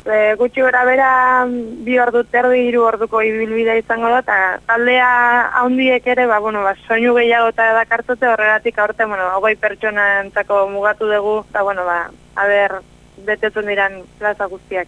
E, gutxi gora bera mm, bi ordu terdi hiru orduko ibilbidea izango da eta taldea handiek ere ba, bueno, ba, soinu gehiago eta dakartute horregatik aurte bueno, hogei pertsona entzako mugatu dugu eta bueno, ba, aber betetzen diran plaza guztiak.